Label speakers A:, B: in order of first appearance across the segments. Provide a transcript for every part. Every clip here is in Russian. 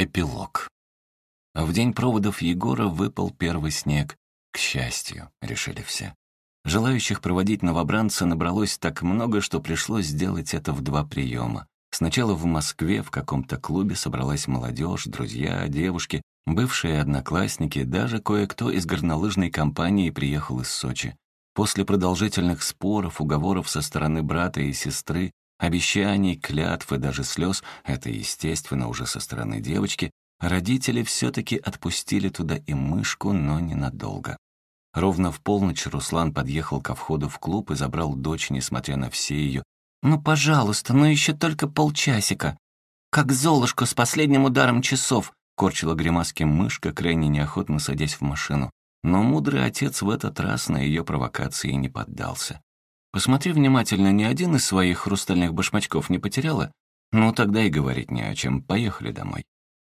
A: Эпилог. В день проводов Егора выпал первый снег. К счастью, решили все. Желающих проводить новобранца набралось так много, что пришлось сделать это в два приема. Сначала в Москве в каком-то клубе собралась молодежь, друзья, девушки, бывшие одноклассники, даже кое-кто из горнолыжной компании приехал из Сочи. После продолжительных споров, уговоров со стороны брата и сестры, обещаний, клятв и даже слез, это, естественно, уже со стороны девочки, родители все-таки отпустили туда и мышку, но ненадолго. Ровно в полночь Руслан подъехал ко входу в клуб и забрал дочь, несмотря на все ее «Ну, пожалуйста, ну еще только полчасика!» «Как Золушка с последним ударом часов!» — корчила гримаски мышка, крайне неохотно садясь в машину. Но мудрый отец в этот раз на ее провокации не поддался. Посмотри внимательно, ни один из своих хрустальных башмачков не потеряла? Ну, тогда и говорить не о чем, поехали домой.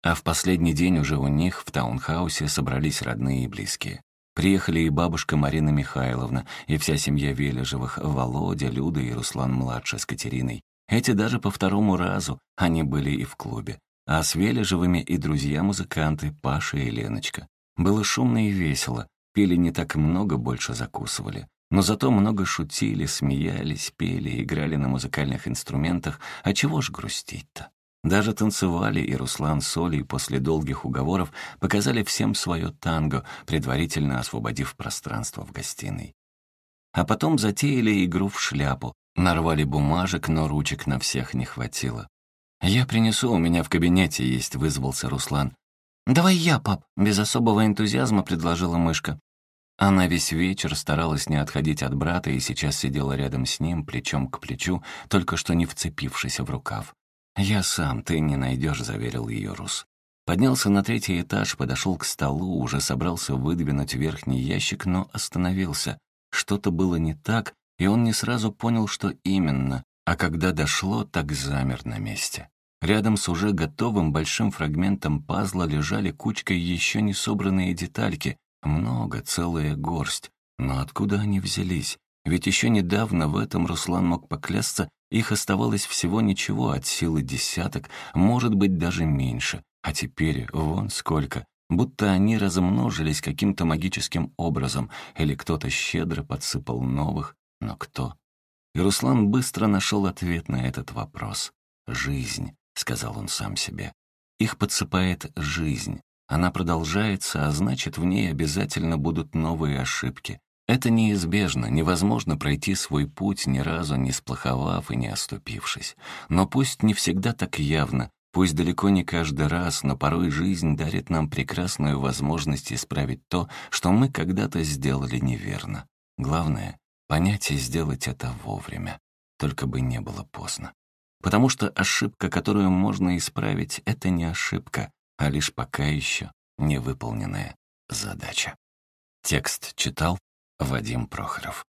A: А в последний день уже у них в таунхаусе собрались родные и близкие. Приехали и бабушка Марина Михайловна, и вся семья Вележевых, Володя, Люда и Руслан-младший с Катериной. Эти даже по второму разу, они были и в клубе. А с Вележевыми и друзья-музыканты Паша и Леночка. Было шумно и весело, пили не так много, больше закусывали. Но зато много шутили, смеялись, пели, играли на музыкальных инструментах, а чего ж грустить-то? Даже танцевали, и Руслан с Олей после долгих уговоров показали всем свое танго, предварительно освободив пространство в гостиной. А потом затеяли игру в шляпу, нарвали бумажек, но ручек на всех не хватило. «Я принесу, у меня в кабинете есть», — вызвался Руслан. «Давай я, пап», — без особого энтузиазма предложила мышка. Она весь вечер старалась не отходить от брата и сейчас сидела рядом с ним, плечом к плечу, только что не вцепившись в рукав. «Я сам, ты не найдешь», — заверил ее Рус. Поднялся на третий этаж, подошел к столу, уже собрался выдвинуть верхний ящик, но остановился. Что-то было не так, и он не сразу понял, что именно, а когда дошло, так замер на месте. Рядом с уже готовым большим фрагментом пазла лежали кучкой еще не собранные детальки, много, целая горсть. Но откуда они взялись? Ведь еще недавно в этом Руслан мог поклясться, их оставалось всего ничего, от силы десяток, может быть, даже меньше. А теперь вон сколько. Будто они размножились каким-то магическим образом, или кто-то щедро подсыпал новых, но кто? И Руслан быстро нашел ответ на этот вопрос. «Жизнь», — сказал он сам себе. «Их подсыпает жизнь. Она продолжается, а значит, в ней обязательно будут новые ошибки. Это неизбежно, невозможно пройти свой путь, ни разу не сплоховав и не оступившись. Но пусть не всегда так явно, пусть далеко не каждый раз, но порой жизнь дарит нам прекрасную возможность исправить то, что мы когда-то сделали неверно. Главное — понять и сделать это вовремя, только бы не было поздно. Потому что ошибка, которую можно исправить, — это не ошибка, а лишь пока еще невыполненная задача. Текст читал Вадим Прохоров.